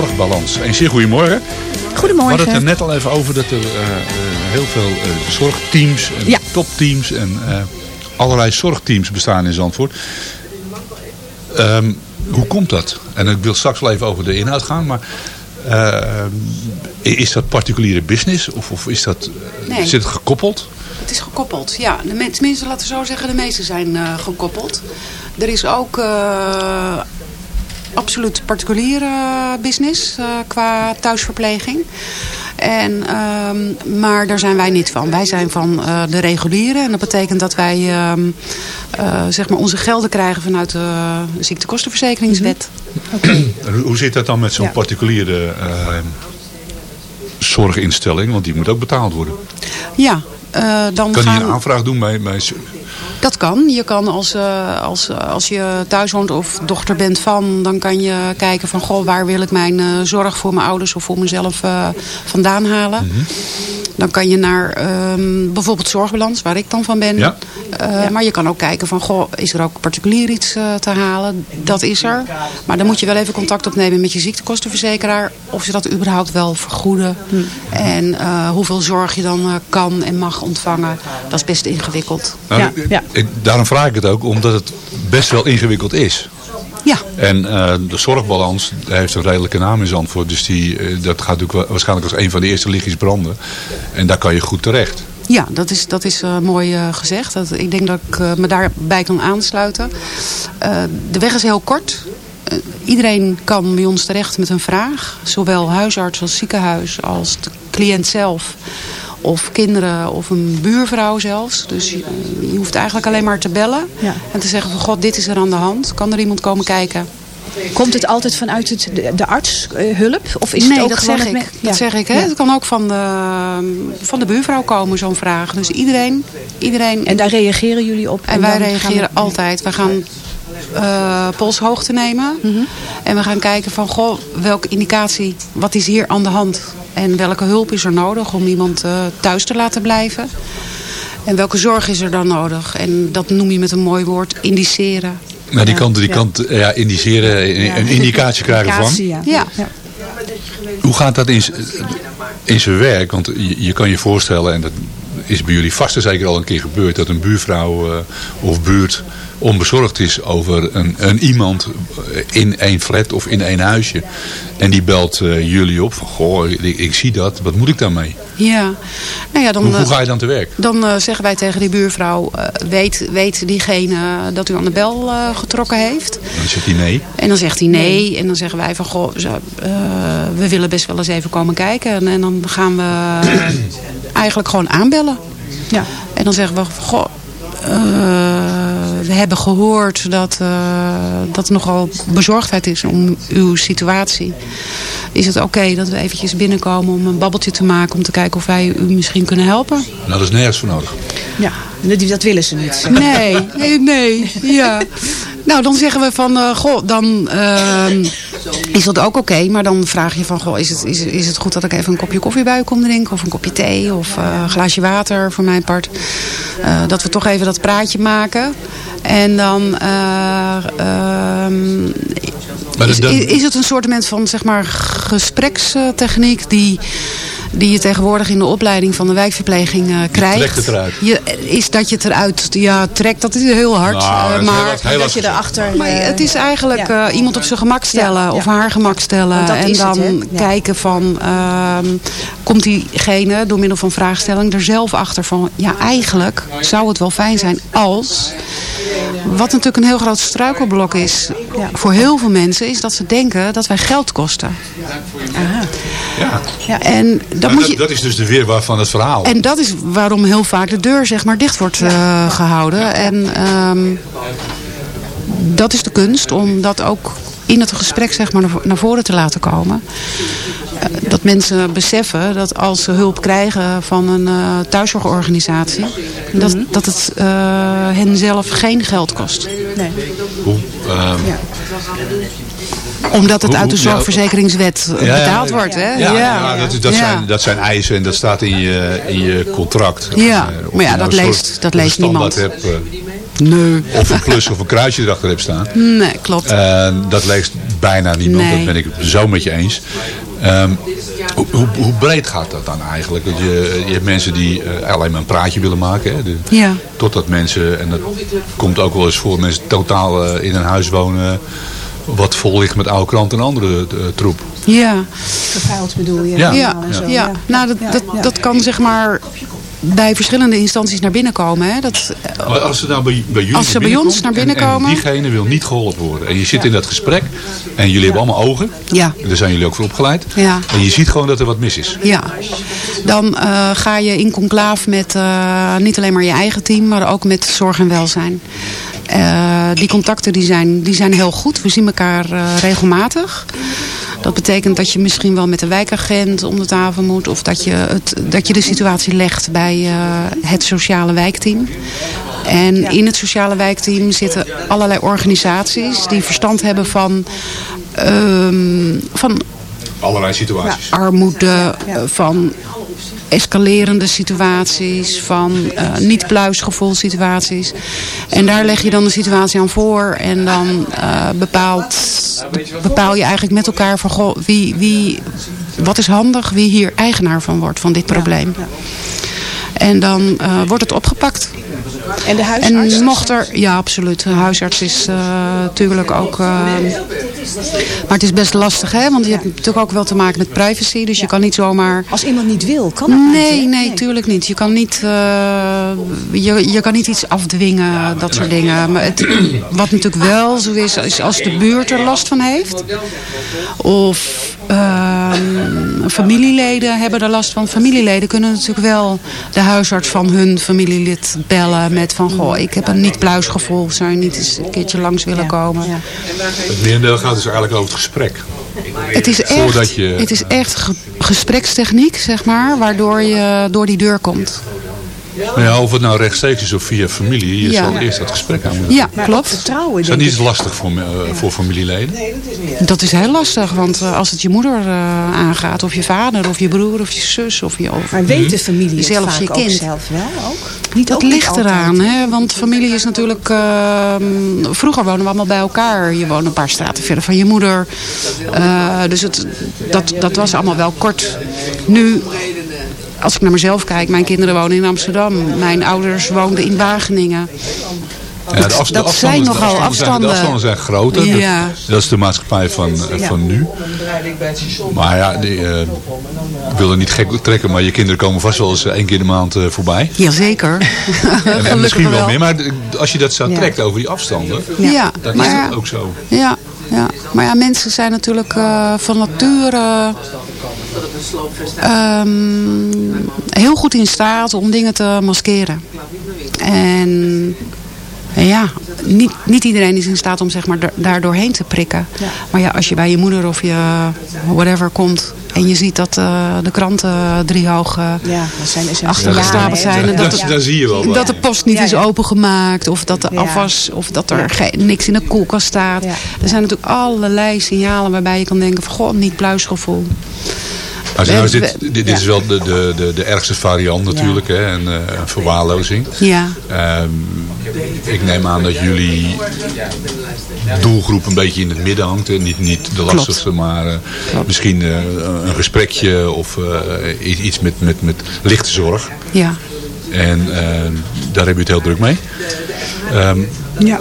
Zorgbalans. En zeer goedemorgen. We Goedemorgen. hadden het er net al even over dat er eh, eh, heel veel eh, zorgteams en Ja. topteams en allerlei zorgteams bestaan in Zandvoort. Ehm, hoe komt dat? En ik wil straks wel even over de inhoud gaan, maar is dat particuliere business of, of is dat, Nee. zit het gekoppeld? Het is gekoppeld, ja. De tenminste, laten we zo zeggen, de meeste zijn gekoppeld. Er is ook... absoluut particuliere business eh, qua thuisverpleging. En, ehm, maar daar zijn wij niet van. Wij zijn van eh, de reguliere. En dat betekent dat wij ehm, eh, zeg maar onze gelden krijgen vanuit de ziektekostenverzekeringswet. En hoe- zit dat dan met zo'n Ja. particuliere eh, zorginstelling? Want die moet ook betaald worden. Ja, eh, dan Kan gaan... die een aanvraag doen bij... bij Dat kan. Je kan als, eh, als, als je thuis woont of dochter bent van, dan kan je kijken van goh, waar wil ik mijn eh, zorg voor mijn ouders of voor mezelf eh, vandaan halen. Dan kan je naar ehm, bijvoorbeeld zorgbalans, waar ik dan van ben. Ja. Eh, Maar je kan ook kijken van, goh, is er ook particulier iets eh, te halen? Dat is er. Maar dan moet je wel even contact opnemen met je ziektekostenverzekeraar. Of ze dat überhaupt wel vergoeden. En eh, hoeveel zorg je dan eh, kan en mag ontvangen. Dat is best ingewikkeld. Nou, ik- daarom vraag ik het ook, omdat het best wel ingewikkeld is. Ja. En eh, de zorgbalans heeft een redelijke naam in Zandvoort. Dus die, eh, dat gaat natuurlijk waarschijnlijk als een van de eerste lichtjes branden. En daar kan je goed terecht. Ja, dat is, dat is eh, mooi gezegd. Dat, ik denk dat ik me daarbij kan aansluiten. De weg is heel kort. Iedereen kan bij ons terecht met een vraag. Zowel huisarts als ziekenhuis als de cliënt zelf. Of kinderen of een buurvrouw zelfs. Dus je, je hoeft eigenlijk alleen maar te bellen. En te zeggen van god, dit is er aan de hand. Kan er iemand komen kijken? Komt het altijd vanuit het, de, de arts eh, hulp? Of is nee, het ook dat zeg het ik. Dat zeg ik. Hè? Ja. Het kan ook van de, van de buurvrouw komen, zo'n vraag. Dus iedereen... iedereen En daar reageren jullie op? En wij dan gaan reageren we- altijd. We gaan eh, polshoogte nemen. Mhm. En we gaan kijken van, goh, welke indicatie, wat is hier aan de hand? En welke hulp is er nodig om iemand eh, thuis te laten blijven? En welke zorg is er dan nodig? En dat noem je met een mooi woord, indiceren. Nou, die kant, die Ja. kant ja, indiceren, een- indicatie krijgen van. Indicatie, ja. Ja. Hoe gaat dat in, in zijn werk? Want je, je kan je voorstellen, en dat is bij jullie vast en zeker al een keer gebeurd, dat een buurvrouw eh, of buurt onbezorgd is over een, een iemand in één flat of in één huisje. En die belt eh, jullie op van, goh, ik, ik zie dat, wat moet ik daarmee? Ja, nou ja, dan, Hoe, hoe eh, ga je dan te werk? dan eh, zeggen wij tegen die buurvrouw, eh, weet, weet diegene dat u aan de bel eh, getrokken heeft? Dan zegt hij nee. En dan zegt hij nee. En dan zeggen wij van, goh, eh, we willen best wel eens even komen kijken. En, en dan gaan we eigenlijk gewoon aanbellen. Ja. En dan zeggen we, goh, eh, we hebben gehoord dat, eh, dat er nogal bezorgdheid is om uw situatie. Is het oké dat we eventjes binnenkomen om een babbeltje te maken... om te kijken of wij u misschien kunnen helpen? Nou, dat is nergens voor nodig. Ja, dat, willen ze niet. Nee, nee, nee, ja. Nou, dan zeggen we van, eh, goh, dan ehm, is dat ook oké. maar dan vraag je van, goh, is het, is, is het goed dat ik even een kopje koffie bij u kom drinken? Of een kopje thee? Of eh, een glaasje water voor mijn part? Eh, dat we toch even dat praatje maken. En dan... Maar is, het een soort van zeg maar, gesprekstechniek die, die je tegenwoordig in de opleiding van de wijkverpleging eh, krijgt? trekt het eruit. Je, is dat je het eruit ja, trekt, dat is heel hard. Nou, eh, maar heel- heel dat je erachter... maar eh, het is eigenlijk eh, iemand op zijn gemak stellen Ja, of ja. haar gemak stellen. En het, dan kijken van, ehm, komt diegene door middel van vraagstelling er zelf achter van, ja eigenlijk zou het wel fijn zijn als... Wat natuurlijk een heel groot struikelblok is voor heel veel mensen, is dat ze denken dat wij geld kosten. Ja. En dat Nou, moet dat, je... dat is dus de weerwaar van het verhaal. En dat is waarom heel vaak de deur zeg maar dicht wordt eh, gehouden. En ehm, dat is de kunst om dat ook in het gesprek zeg maar, naar voren te laten komen. Dat mensen beseffen dat als ze hulp krijgen van een eh, thuiszorgorganisatie... dat, dat het eh, hen zelf geen geld kost. Nee. Hoe, ehm, Omdat het Hoe- uit de ja, zorgverzekeringswet eh, Ja, ja, betaald ja. wordt. Hè? Ja, ja, dat, dat, Ja. Zijn, dat zijn eisen en dat staat in je, in je contract. Ja, of maar ja, nou dat een leest- soort- dat leest niemand. Hebt, Nee. of een plus of een kruisje erachter hebt staan. Nee, klopt. Dat leest bijna niemand, Nee. dat ben ik zo met je eens. Ehm, hoe, hoe, breed gaat dat dan eigenlijk? Want je, je hebt mensen die eh, alleen maar een praatje willen maken. Hè? De- Ja. Totdat mensen, en dat komt ook wel eens voor, mensen totaal eh, in een huis wonen wat vol ligt met oude kranten en andere eh, troep. Ja. Vervuild bedoel je? Ja. Ja, ja, zo, nou dat, Ja, dat, ja. dat kan zeg maar bij verschillende instanties naar binnen komen. Hè. Dat, Maar als ze nou bij, bij jullie Als ze bij ons naar binnen en- en, komen. diegene wil niet geholpen worden. En je zit in dat gesprek. En jullie hebben allemaal ogen. Ja. En daar zijn jullie ook voor opgeleid. Ja. En je ziet gewoon dat er wat mis is. Ja, dan eh, ga je in conclaaf met eh, niet alleen maar je eigen team, maar ook met zorg en welzijn. Eh, die contacten die zijn, die zijn heel goed. We zien elkaar regelmatig. Dat betekent dat je misschien wel met de wijkagent om de tafel moet. Of dat je, het, dat je de situatie legt bij eh, het sociale wijkteam. En in het sociale wijkteam zitten allerlei organisaties die verstand hebben van, ehm, van Allerlei situaties. armoede, eh, van escalerende situaties, van eh, niet pluisgevoel situaties. En daar leg je dan de situatie aan voor en dan eh, bepaalt, bepaal je eigenlijk met elkaar van goh, wie, wie, wat is handig, wie hier eigenaar van wordt van dit probleem. En dan eh, wordt het opgepakt. En de huisarts? En mocht er, ja absoluut, de huisarts is eh, natuurlijk ook, eh, maar het is best lastig hè, want je hebt natuurlijk ook wel te maken met privacy, dus je kan niet zomaar... Als iemand niet wil, kan dat Nee, niet, nee, tuurlijk niet. Je kan niet, eh, je, je kan niet iets afdwingen, dat soort dingen. Maar het, wat natuurlijk wel zo is, is als de buurt er last van heeft. Of ehm, familieleden hebben er last van. Familieleden kunnen natuurlijk wel de huisarts van hun familielid bellen met van... Goh, ik heb een niet pluisgevoel, zou je niet eens een keertje langs willen komen? Het merendeel gaat dus eigenlijk over het gesprek. Het is echt, je- het is echt ge- gesprekstechniek, zeg maar, waardoor je door die deur komt. Nou ja, of het nou rechtstreeks is of via familie. Je Ja. zal eerst dat gesprek aan moeten. Ja, klopt. Vertrouwen, Is dat niet lastig voor, me- eh, voor familieleden? Dat is heel lastig, want eh, als het je moeder eh, aangaat, of je vader, of je broer, of je zus, of je... Of, Maar weet de familie het Zelfs vaak je ook kind. zelf wel ook? Niet, Dat ook niet ligt eraan, hè? want familie is natuurlijk... ehm, vroeger wonen we allemaal bij elkaar. Je woont een paar straten verder van je moeder. Eh, dus het, dat, dat was allemaal wel kort. Nu, als ik naar mezelf kijk, mijn kinderen wonen in Amsterdam. Mijn ouders woonden in Wageningen. Ja, de dat afstanden- zijn nogal afstanden zijn- afstanden. De afstanden zijn groter. Ja. Dat, dat is de maatschappij van, eh, van nu. Maar ja, die, eh, ik wil er niet gek trekken, maar je kinderen komen vast wel eens eh, één keer in de maand voorbij. Jazeker. En, en misschien wel meer, maar als je dat zo trekt over die afstanden, Ja, dat maar is ja. ook zo. Ja, ja, maar ja, mensen zijn natuurlijk van nature ehm, heel goed in staat om dingen te maskeren. En ja, niet, niet iedereen is in staat om zeg maar, da- daar doorheen te prikken. Maar ja, als je bij je moeder of je whatever komt en je ziet dat eh, de kranten driehoog eh Ja, zijn, achtergestapeld zijn. En dat, Dat- de- dat zie je wel dat de post niet Ja, is ja. opengemaakt. Of dat de Ja. afwas, of dat er geen, niks in de koelkast staat. Ja. Er zijn natuurlijk allerlei signalen waarbij je kan denken van goh, niet pluisgevoel. Als je nou We- zit, we- dit, dit is wel de, de, de, de ergste variant natuurlijk, hè, en eh, verwaarlozing. Ja, Ehm, ik neem aan dat jullie doelgroep een beetje in het midden hangt. Hè? Niet, niet de lastigste, maar eh, misschien eh, een gesprekje of iets met, met, met lichte zorg. ja. En ehm, daar heb je het heel druk mee. Ehm, Ja.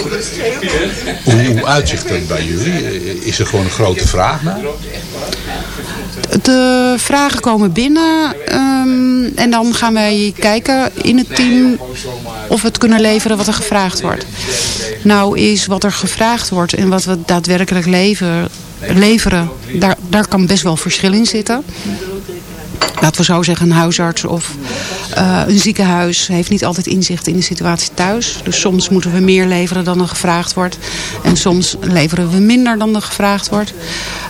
hoe, hoe uitzicht dat bij jullie? Is er gewoon een grote vraag naar? De vragen komen binnen ehm, en dan gaan wij kijken in het team of we het kunnen leveren wat er gevraagd wordt. Nou is wat er gevraagd wordt en wat we daadwerkelijk leveren, leveren daar, daar kan best wel verschil in zitten. Laten we zo zeggen, een huisarts of eh, een ziekenhuis heeft niet altijd inzicht in de situatie thuis. Dus soms moeten we meer leveren dan er gevraagd wordt. En soms leveren we minder dan er gevraagd wordt.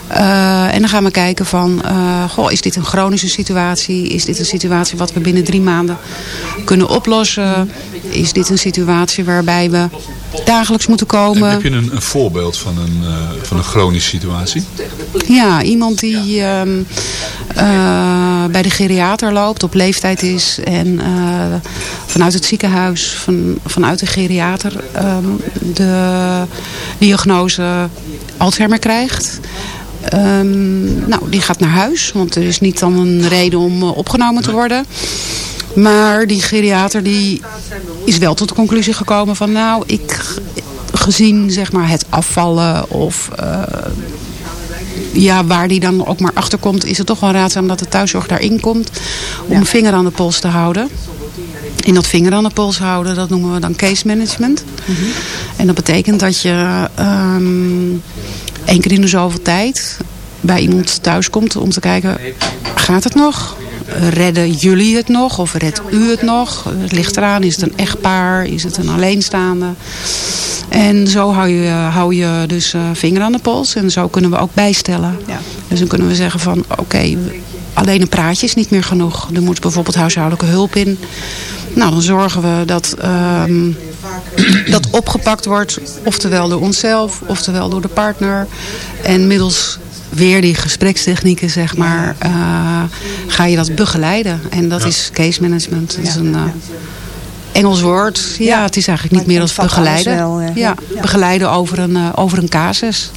Eh, en dan gaan we kijken van, eh, goh, is dit een chronische situatie? Is dit een situatie wat we binnen drie maanden kunnen oplossen? Is dit een situatie waarbij we dagelijks moeten komen? Heb je een, een voorbeeld van een, eh, van een chronische situatie? Ja, iemand die ehm, eh, bij de geriater loopt, op leeftijd is en eh, vanuit het ziekenhuis, van, vanuit de geriater, ehm, de diagnose Alzheimer krijgt. Ehm, nou, die gaat naar huis, want er is niet dan een reden om opgenomen te worden. Maar die geriater die is wel tot de conclusie gekomen van nou, ik gezien zeg maar het afvallen of eh, ja, waar die dan ook maar achter komt, is het toch wel raadzaam dat de thuiszorg daarin komt. Om een vinger aan de pols te houden. In dat vinger aan de pols houden, dat noemen we dan case management. En dat betekent dat je ehm één keer in de zoveel tijd bij iemand thuis komt om te kijken, gaat het nog? Redden jullie het nog? Of redt u het nog? Het ligt eraan, is het een echtpaar? Is het een alleenstaande? En zo hou je, hou je dus eh, vinger aan de pols. En zo kunnen we ook bijstellen. Dus dan kunnen we zeggen van, oké, alleen een praatje is niet meer genoeg. Er moet bijvoorbeeld huishoudelijke hulp in. Nou, dan zorgen we dat ehm, dat opgepakt wordt. Oftewel door onszelf, oftewel door de partner. En middels weer die gesprekstechnieken, zeg maar, eh, ga je dat begeleiden. En dat is case management. Dat is een eh, Engels woord. Ja, het is eigenlijk niet meer als begeleiden. wel, eh, ja, begeleiden over een, eh, over een casus.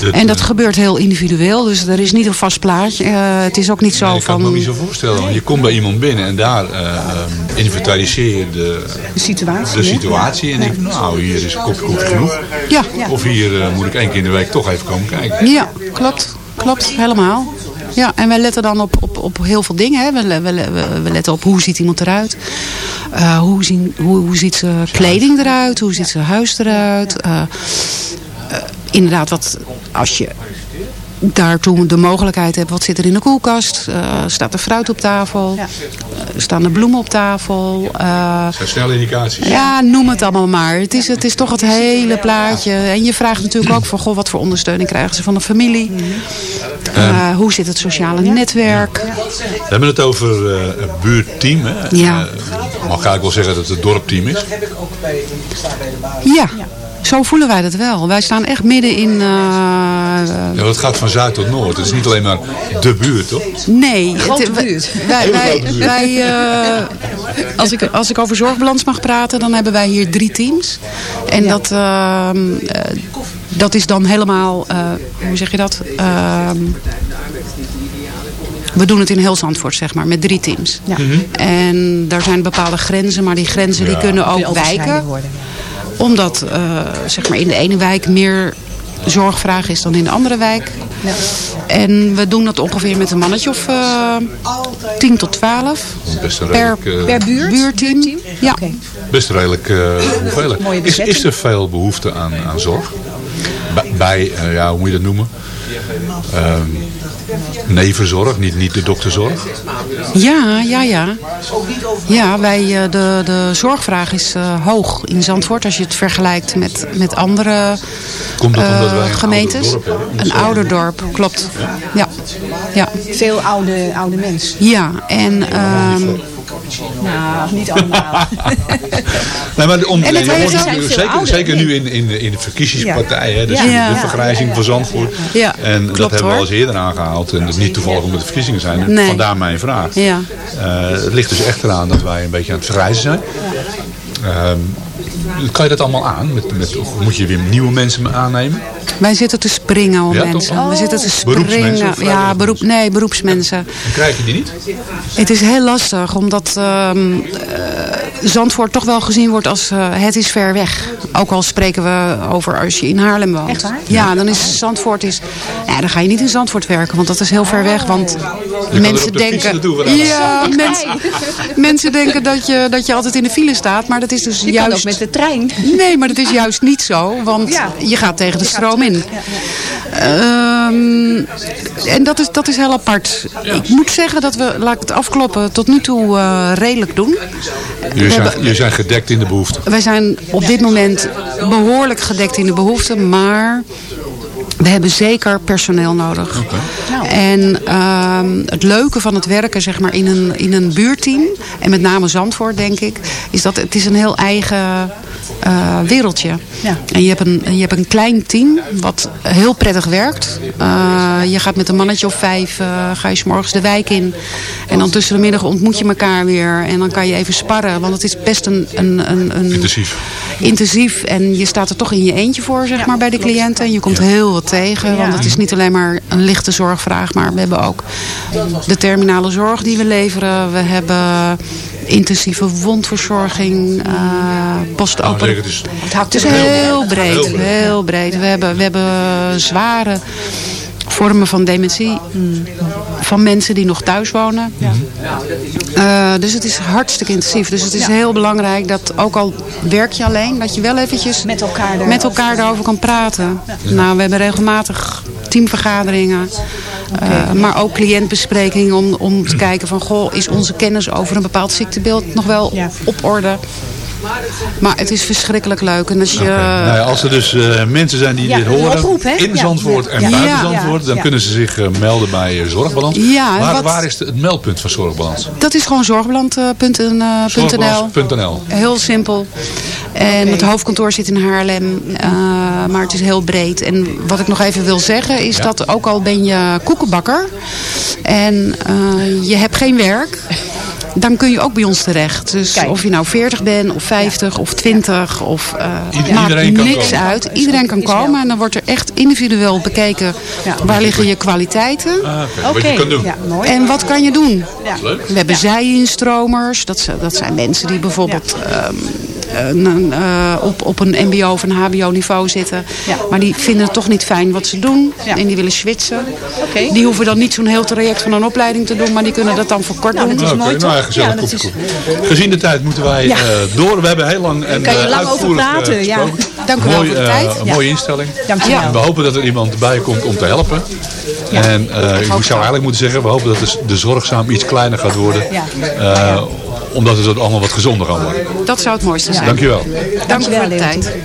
Dat, En dat eh, gebeurt heel individueel. Dus er is niet een vast plaatje. Eh, het is ook niet zo Nee, ik kan van... me niet zo voorstellen. Want je komt bij iemand binnen en daar eh, ehm, inventariseer je de, De situatie. de situatie. En denk van, nou, hier is een kopje koffie genoeg. Ja. Of hier eh, moet ik één keer in de week toch even komen kijken. Ja, klopt. Klopt, helemaal. Ja, en wij letten dan op, op, op heel veel dingen. Hè. We, we, we- we letten op hoe ziet iemand eruit. Eh, hoe, zien, hoe, hoe ziet zijn kleding eruit. Hoe ziet zijn huis eruit. Eh, eh, inderdaad, wat, als je daartoe de mogelijkheid hebt. Wat zit er in de koelkast? Eh, staat er fruit op tafel? Eh, staan er bloemen op tafel? Eh, Dat zijn snelle indicaties. ja, noem het allemaal maar. Het is, het is toch het hele plaatje. En je vraagt natuurlijk ook van, goh, wat voor ondersteuning krijgen ze van de familie? Eh, hoe zit het sociale netwerk? We hebben het over eh, een buurtteam. Hè? Ja. Mag ik wel zeggen dat het het dorpteam is. Ja, zo voelen wij dat wel. Wij staan echt midden in... eh, Ja, het gaat van zuid tot noord. Het is niet alleen maar de buurt, toch? Nee. Grote het- wij- buurt. Wij, wij, wij, eh, als, ik, als ik over zorgbalans mag praten, dan hebben wij hier drie teams. En dat, ehm, eh, dat is dan helemaal, eh, hoe zeg je dat? Ehm, we doen het in heel Zandvoort, zeg maar, met drie teams. Ja. En daar zijn bepaalde grenzen, maar die grenzen die kunnen ook wijken. worden. Omdat eh, zeg maar in de ene wijk meer zorgvraag is dan in de andere wijk. En we doen dat ongeveer met een mannetje of eh 10 tot 12 Best een per, redelijk, eh, Per buurt? buurteam. Ja. best redelijk eh, hoeveelheid. Mooie Is, er veel behoefte aan, aan zorg? Bij, bij, ja, hoe moet je dat noemen? Ehm, nevenzorg, niet, niet de dokterzorg. Ja, ja, ja. Ja, wij, eh, de, de zorgvraag is eh, hoog in Zandvoort als je het vergelijkt met, met andere Komt dat omdat eh, wij een gemeentes. ouder dorp hebben? Een ouder dorp, klopt. Ja, ja. Veel oude, oude mensen. ja. en Nou, niet allemaal. Nee, maar om, En het je zeker, ouder, zeker nee. nu in, in, de- in de verkiezingspartij. Hè, dus de, de vergrijzing van Zandvoort. Ja, En dat hebben we al eens eerder aangehaald. En dat niet toevallig omdat het verkiezingen zijn. Nee. Vandaar mijn vraag. Ja. Eh, het ligt dus echt eraan dat wij een beetje aan het vergrijzen zijn. Ehm, kan je dat allemaal aan? Met, met, of moet je weer nieuwe mensen aannemen? wij zitten te springen om Ja, mensen. We zitten te Beroepsmensen springen. Ja, beroep, nee, beroepsmensen. En krijg je die niet? Het is heel lastig, omdat ehm, eh, Zandvoort toch wel gezien wordt als eh, het is ver weg. Ook al spreken we over als je in Haarlem woont. Echt waar? Ja, dan is Zandvoort is. Ja, dan ga je niet in Zandvoort werken, want dat is heel ver weg. Want mensen denken. Ja, mensen, mensen denken dat je, dat je altijd in de file staat, maar dat is dus Je kan juist. ook met de trein. Nee, maar dat is juist niet zo, want Ja. je gaat tegen de stroom in. Ehm, en dat is, dat is heel apart. Ik moet zeggen dat we, laat ik het afkloppen, tot nu toe eh, redelijk doen. Jullie zijn, jullie zijn gedekt in de behoefte. Wij zijn op dit moment behoorlijk gedekt in de behoeften, maar we hebben zeker personeel nodig. En ehm, het leuke van het werken zeg maar, in, een, in een buurteam, en met name Zandvoort denk ik, is dat het is een heel eigen eh, wereldje. Ja. En je hebt, een, je hebt een klein team wat heel prettig werkt. Eh, je gaat met een mannetje of vijf, eh, ga je 's morgens de wijk in. En dan tussen de middag ontmoet je elkaar weer. En dan kan je even sparren, want het is best een... een, een, een Intensief. intensief. En je staat er toch in je eentje voor, zeg maar, bij de cliënten. En je komt heel wat tegen. Want het is niet alleen maar een lichte zorgvraag. Maar we hebben ook de terminale zorg die we leveren. We hebben intensieve wondverzorging. eh Nou, postoper. zeg, het is, Het is heel breed, Heel breed. heel breed. We hebben, we hebben zware vormen van dementie van mensen die nog thuis wonen. Eh, dus het is hartstikke intensief. Dus het is heel belangrijk dat ook al werk je alleen, dat je wel eventjes Met elkaar met elkaar daarover kan praten. Nou, we hebben regelmatig teamvergaderingen. eh, maar ook cliëntbesprekingen om, om te kijken van... Goh, is onze kennis over een bepaald ziektebeeld nog wel op orde? Maar het is verschrikkelijk leuk. En als je, Nou ja, als er dus eh, mensen zijn die Ja, dit horen oproep, in Ja. Zandvoort en buiten Ja. Zandvoort, dan Ja. kunnen ze zich eh, melden bij eh, Zorgbalans. Ja, en waar, wat- waar is de- het meldpunt van Zorgbalans? Dat is gewoon. Zorgbalans.nl. Heel simpel. En het hoofdkantoor zit in Haarlem. eh, maar het is heel breed. En wat ik nog even wil zeggen is Ja. dat ook al ben je koekenbakker. En eh, je hebt geen werk. Dan kun je ook bij ons terecht. Dus of je nou 40 bent, of 50, of 20, of uh, Ieder- maakt iedereen kan niks komen. uit. Iedereen kan komen en dan wordt er echt individueel bekeken waar liggen je kwaliteiten. Ah, oké. Wat je kan doen. En wat kan je doen? Leuk. We hebben zij-instromers. Dat, zijn- dat zijn mensen die bijvoorbeeld ehm, een- een, eh, op, op een mbo of een hbo niveau zitten. Maar die vinden het toch niet fijn wat ze doen. En die willen switchen. Die hoeven dan niet zo'n heel traject van een opleiding te doen. Maar die kunnen dat dan voor kort doen. Oké, nou ja, gezellig. kopje koek. Gezien de tijd moeten wij Ja. eh, door. We hebben heel lang en kan je eh, lang over uitvoerig, eh, praten, ja. Dank u wel Mooi, voor de eh, tijd. Een Ja. mooie instelling. Dank je wel. We hopen dat er iemand bij komt om te helpen. En eh, ik zou eigenlijk moeten zeggen, we hopen dat de, de zorgzaam iets kleiner gaat worden. Ja. Omdat het allemaal wat gezonder worden. Dat zou het mooiste zijn. Dankjewel. Dank u voor de tijd.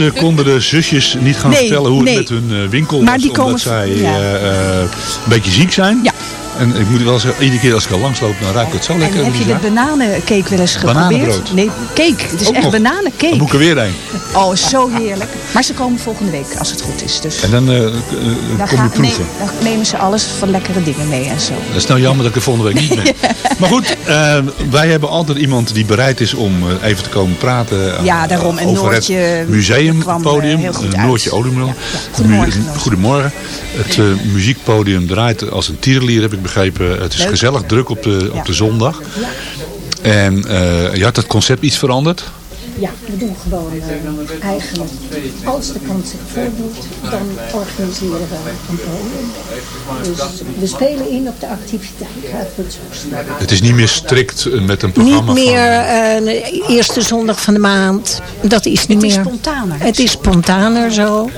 Eh, konden de zusjes niet gaan Nee, vertellen hoe nee. het met hun eh, winkel Maar was. die komen omdat zij ja. eh, eh, een beetje ziek zijn. En ik moet wel zeggen, iedere keer als ik er langs loop, dan ruik ik het zo En lekker. heb je de bananencake wel eens geprobeerd? Bananenbrood. Nee, cake. Het is Ook echt bananencake. Dan moet ik er weer heen. Oh, zo heerlijk. Maar ze komen volgende week, als het goed is. Dus En dan eh, eh, dan, kom je proeven. dan nemen ze alles van lekkere dingen mee en zo. Dat is nou jammer dat ik er volgende week niet ben. Maar goed, eh, wij hebben altijd iemand die bereid is om even te komen praten Ja, daarom. En over Noortje het museumpodium. Noortje. Goedemorgen, Noortje. Goedemorgen. Het muziekpodium draait als een tierenlier, heb ik begrepen. Het is Leuk. gezellig druk op de, op de zondag. En eh, je had het concept iets veranderd. Ja, we doen gewoon eh, eigenlijk, als de kans zich voordoet, dan organiseren we een podium. Dus we spelen in op de activiteit, het is niet meer strikt eh, met een Niet programma meer eh, de eerste zondag van de maand. Dat is niet Het is meer. spontaner. Het is spontaner zo.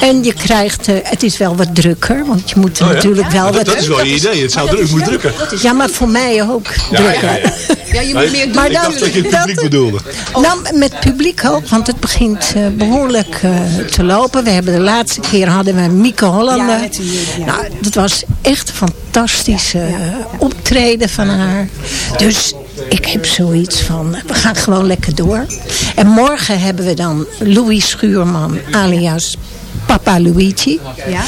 En je krijgt, eh, het is wel wat drukker. Want je moet Oh ja? natuurlijk wel Dat- wat... dat is wel je idee. Het zou druk moeten drukken. Ja, maar voor mij ook Ja, drukker. ja, ja. Ja, je moet meer doen. Maar ik dan- dacht dat je het dat- publiek bedoelde. Nou, met publiek ook, want het begint eh, behoorlijk eh, te lopen. We hebben de laatste keer hadden we Mieke Hollander. Ja, ja. Nou, dat was echt een fantastische eh, optreden van haar. Dus ik heb zoiets van, we gaan gewoon lekker door. En morgen hebben we dan Louis Schuurman, alias Papa Luigi. Ja?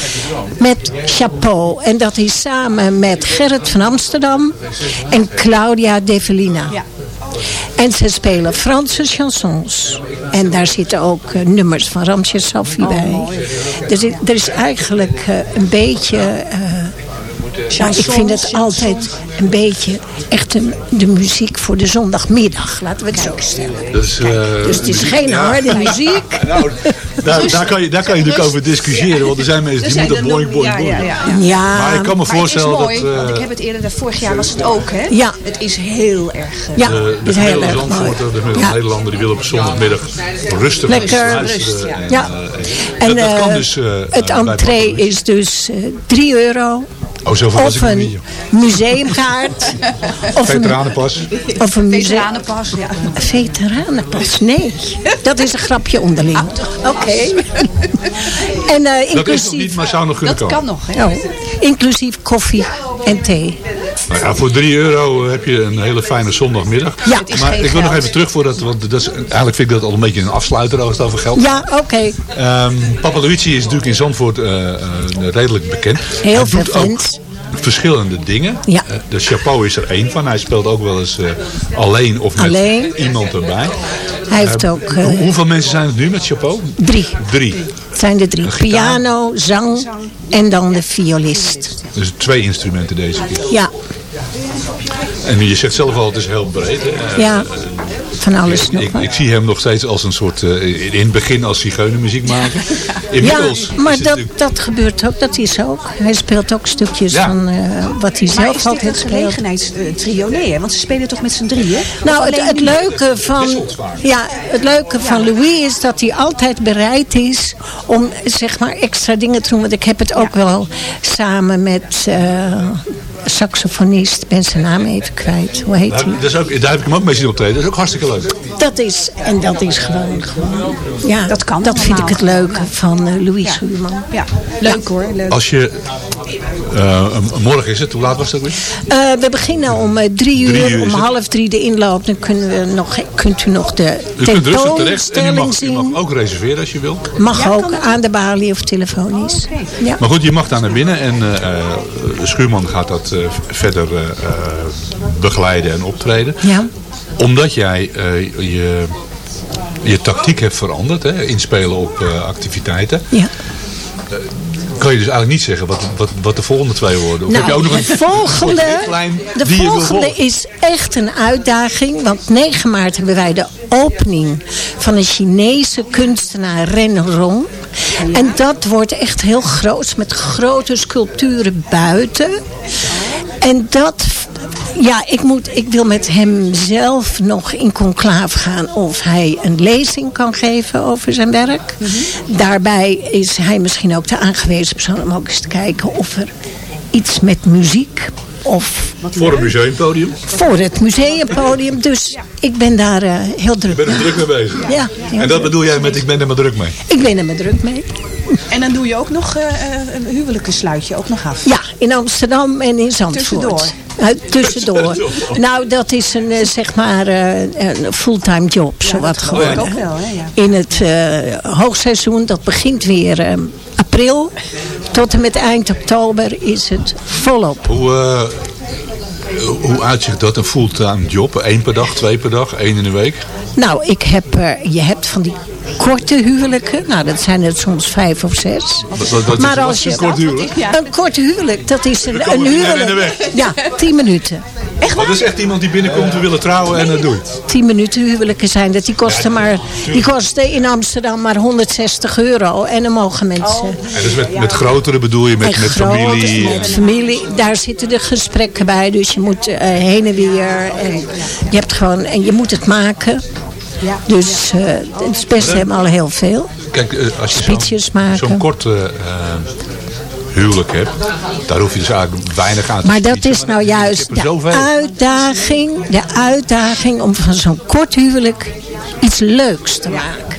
Met Chapeau. En dat is samen met Gerrit van Amsterdam en Claudia Develina. Ja. En ze spelen Franse chansons. En daar zitten ook eh, nummers van Ramses Safi bij. Er is, er is eigenlijk eh, een beetje... eh, nou, ik vind het altijd een beetje echt een, de muziek voor de zondagmiddag. Laten we het zo stellen. Is, eh, Dus het is geen ja. harde muziek. Nou, daar, daar, kan je, daar kan je natuurlijk over discussiëren. Want er zijn mensen die moeten boing, boing, ja, boing. ja, ja, ja. Ja, Maar ik kan me Maar het is voorstellen mooi, dat... eh, want ik heb het eerder, vorig jaar was het ook, hè? Ja. Het is heel erg... eh, Ja, de, is heel gemiddelde erg mooi. De gemiddelde Ja. Nederlander, die willen op zondagmiddag rustig Lekker. luisteren. Rust, ja. En, Ja. eh, En dat, dat kan eh, dus... eh, het entree is dus eh 3 euro. Oh, zoveel Of een museumkaart. Of een, Veteranenpas. of een. Veteranenpas, ja. Veteranenpas, nee. Dat is een grapje onderling. Ah, Oké. en eh, Dat is nog inclusief, niet, maar zou nog kunnen Dat komen. kan nog, hè? oh, inclusief koffie en thee. Nou ja, voor 3 euro heb je een hele fijne zondagmiddag. Ja. Het is maar geen ik wil nog even terug voor dat, want dat is, eigenlijk vind ik dat al een beetje een afsluiter als het over geld Ja, oké. Ehm, Papa Luigi is natuurlijk in Zandvoort eh, eh, redelijk bekend. Heel Hij veel doet ook fans. verschillende dingen. Ja. Eh, de chapeau is er één van. Hij speelt ook wel eens eh, alleen of met Alleen. iemand erbij. Hij heeft ook hoe- hoeveel mensen zijn het nu met chapeau? drie. Drie. Het zijn de drie. Piano, zang en dan de violist. Dus twee instrumenten deze keer. Ja, En je zegt zelf al, het is heel breed. hè? Eh, ja. Van alles nog Ik, ik zie hem nog steeds als een soort, eh, in het begin als zigeunermuziek maken. Inmiddels Ja, maar is dat, natuurlijk- dat gebeurt ook. Dat is ook. Hij speelt ook stukjes Ja. van eh, wat hij Maar zelf is dit altijd een speelt. gelegenheidstrio? Nee, hè? Want ze spelen toch met z'n drieën? Nou, het, het leuke van, ja, het leuke van Louis is dat hij altijd bereid is om zeg maar extra dingen te doen. Want ik heb het ook wel samen met eh saxofonist, ik ben zijn naam even kwijt. Hoe heet hij? dat is ook, daar heb ik hem ook mee zien optreden. Dat is ook hartstikke leuk. Dat is, en dat is gewoon, gewoon ja, Dat kan dat vind ik het leuke van eh, Louis Schuurman. Ja, leuk hoor. Leuk. Als je, eh, morgen is het, hoe laat was het ook weer? Eh, we beginnen om eh, drie uur, Drie uur om half drie de inloop. Dan kunnen we nog, kunt u nog de U kunt rustig terecht en u tentoonstelling mag, u zien. mag ook reserveren als je wil. Mag ook aan de balie of telefonisch. Ja. Maar goed, je mag daar naar binnen en eh, eh, de Schuurman gaat dat eh, verder eh, eh, begeleiden en optreden. Ja. Omdat jij eh, je, je tactiek hebt veranderd, hè, inspelen op eh, activiteiten. Ja. Kan je dus eigenlijk niet zeggen wat, wat, wat de volgende twee worden. Of Nou, heb je ook nog een de volgende, de volgende volgen? is echt een uitdaging. Want 9 maart hebben wij de opening van een Chinese kunstenaar Ren Rong. En dat wordt echt heel groot met grote sculpturen buiten. En dat, ja, ik, moet, ik wil met hem zelf nog in conclave gaan of hij een lezing kan geven over zijn werk. Daarbij is hij misschien ook de aangewezen persoon om ook eens te kijken of er iets met muziek of Voor een museumpodium. voor het museumpodium. Dus ik ben daar eh, heel druk Ik ben er mee. druk mee bezig. Ja, heel En dat bedoel jij met ik ben er maar druk mee. Ik ben er maar druk mee. En dan doe je ook nog eh, eh, een huwelijken sluit je ook nog af. Ja, in Amsterdam en in Zandvoort. Tussendoor. Eh, tussendoor. nou, dat is een, zeg maar, eh, een fulltime job, zowat ik geworden. ook wel, hè, ja. In het eh, hoogseizoen, dat begint weer april. Tot en met eind oktober is het volop. Hoe, hoe uitzicht dat? Een fulltime job? Eén per dag, twee per dag, één in de week? Nou, ik heb, je hebt van die korte huwelijken. Nou, dat zijn er soms vijf of zes. Wat- wat- wat is- maar als je een kort huwelijk? Een kort huwelijk, dat is een, huwelijk. weg. Ja, tien minuten. Echt Dat is echt iemand die binnenkomt, we willen trouwen en dat doet. 10 minuten huwelijken zijn dat. Die kosten, maar, die kosten in Amsterdam maar 160 euro. En dan mogen mensen... En dus met, met grotere bedoel je, met, met familie. Met familie. Daar zitten de gesprekken bij. Dus je moet eh, heen en weer. En je hebt gewoon... En je moet het maken. Dus eh, het is best helemaal heel veel. Kijk, eh, als je zo'n maken. zo'n korte eh, huwelijk hebt, daar hoef je dus eigenlijk weinig aan te Maar dat is nou juist de zoveel. uitdaging, de uitdaging om van zo'n kort huwelijk iets leuks te maken.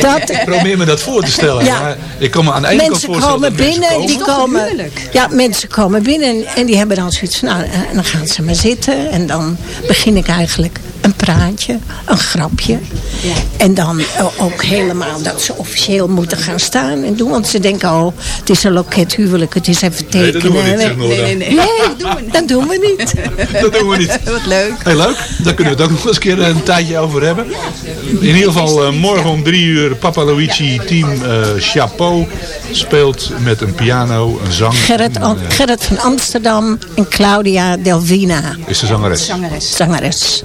Dat, Ik probeer me dat voor te stellen. Ja. Maar ik kan me aan de ene kant mensen voorstellen komen dat mensen binnen, komen. die komen, ja, mensen komen binnen en, en die hebben dan zoiets van, nou, eh, dan gaan ze maar zitten en dan begin ik eigenlijk een praatje, een grapje. En dan eh, ook helemaal dat ze officieel moeten gaan staan en doen, want ze denken, oh, het is een lokethuwelijk, het is even Nee, dat doen we niet, zeg Nora. nee, nee, nee. dat doen we niet. Dat doen we niet. Wat leuk. Heel leuk. Daar kunnen we het ook nog eens een keer een tijdje over hebben. In ieder geval eh, morgen om drie uur Papa Luigi team eh, Chapeau speelt met een piano, een zang. Gerrit, en, eh, Gerrit van Amsterdam en Claudia Delvina. is de zangeres. Zangeres. Zangeres.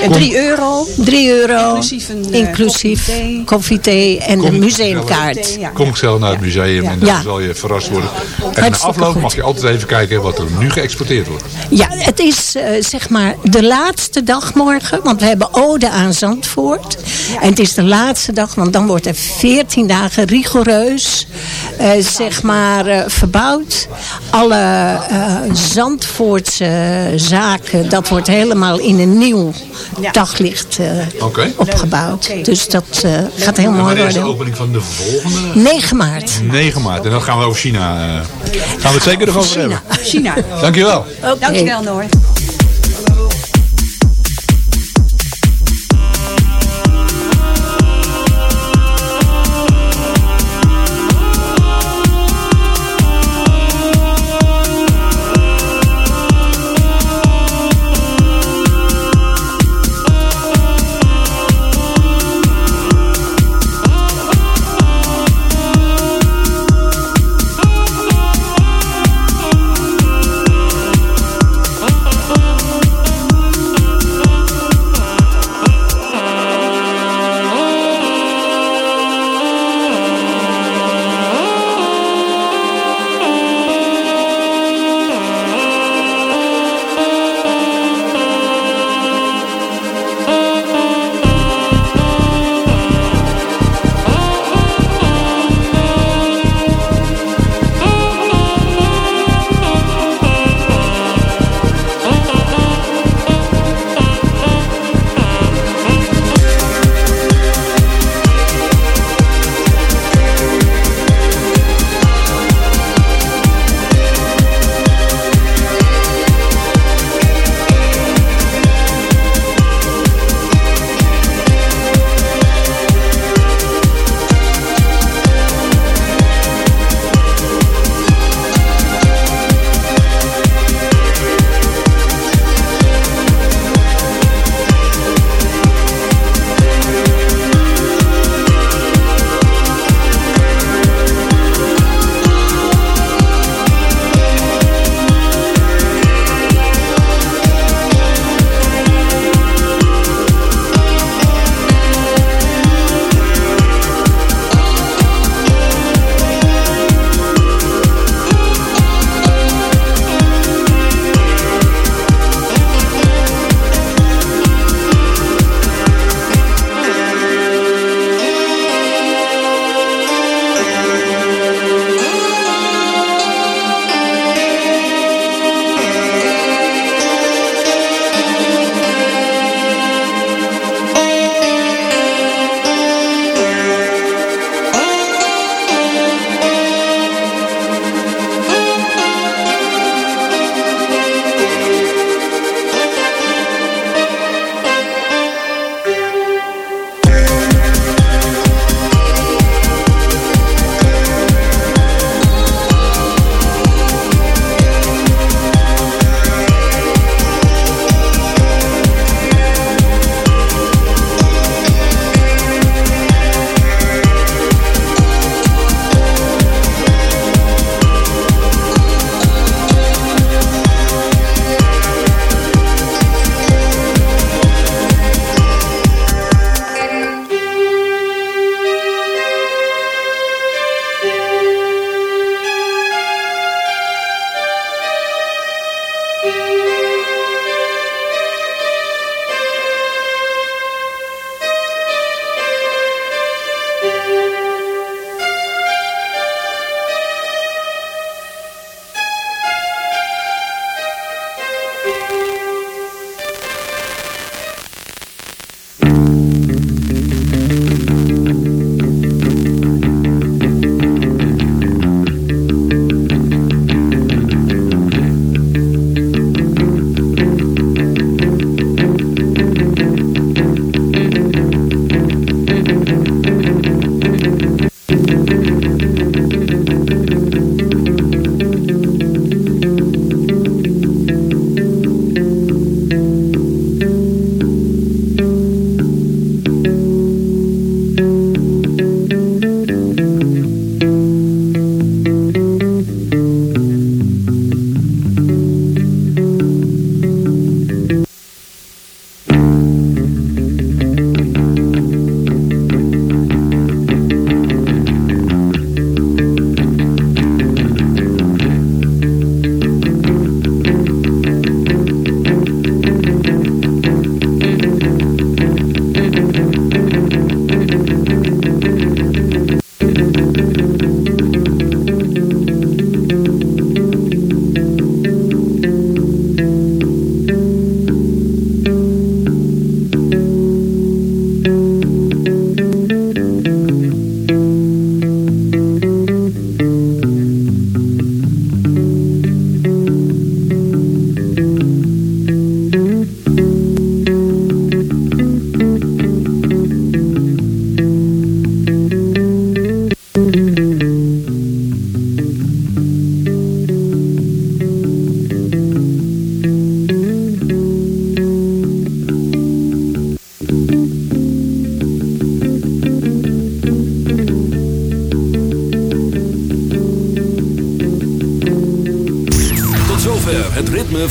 En 3 euro. 3 euro. Inclusief een, inclusief koffie, koffie, thee en Kom een museumkaart. Kom snel naar het museum en dan Ja. zal je verrast worden. En afloop goed. mag je altijd even kijken wat er nu geëxporteerd wordt. Ja, het is eh, zeg maar de laatste dag morgen. Want we hebben Ode aan Zandvoort. En het is de laatste dag, want dan wordt er 14 dagen rigoureus eh, zeg maar eh, verbouwd. Alle eh, Zandvoortse zaken, dat wordt helemaal in een nieuw daglicht Oké. opgebouwd. Dus dat eh, gaat heel En mooi wanneer is de worden. opening van de volgende? 9 maart. 9 maart. En dan gaan we over China. eh, gaan we het zeker nog over hebben. China. Dankjewel. Dankjewel Noor.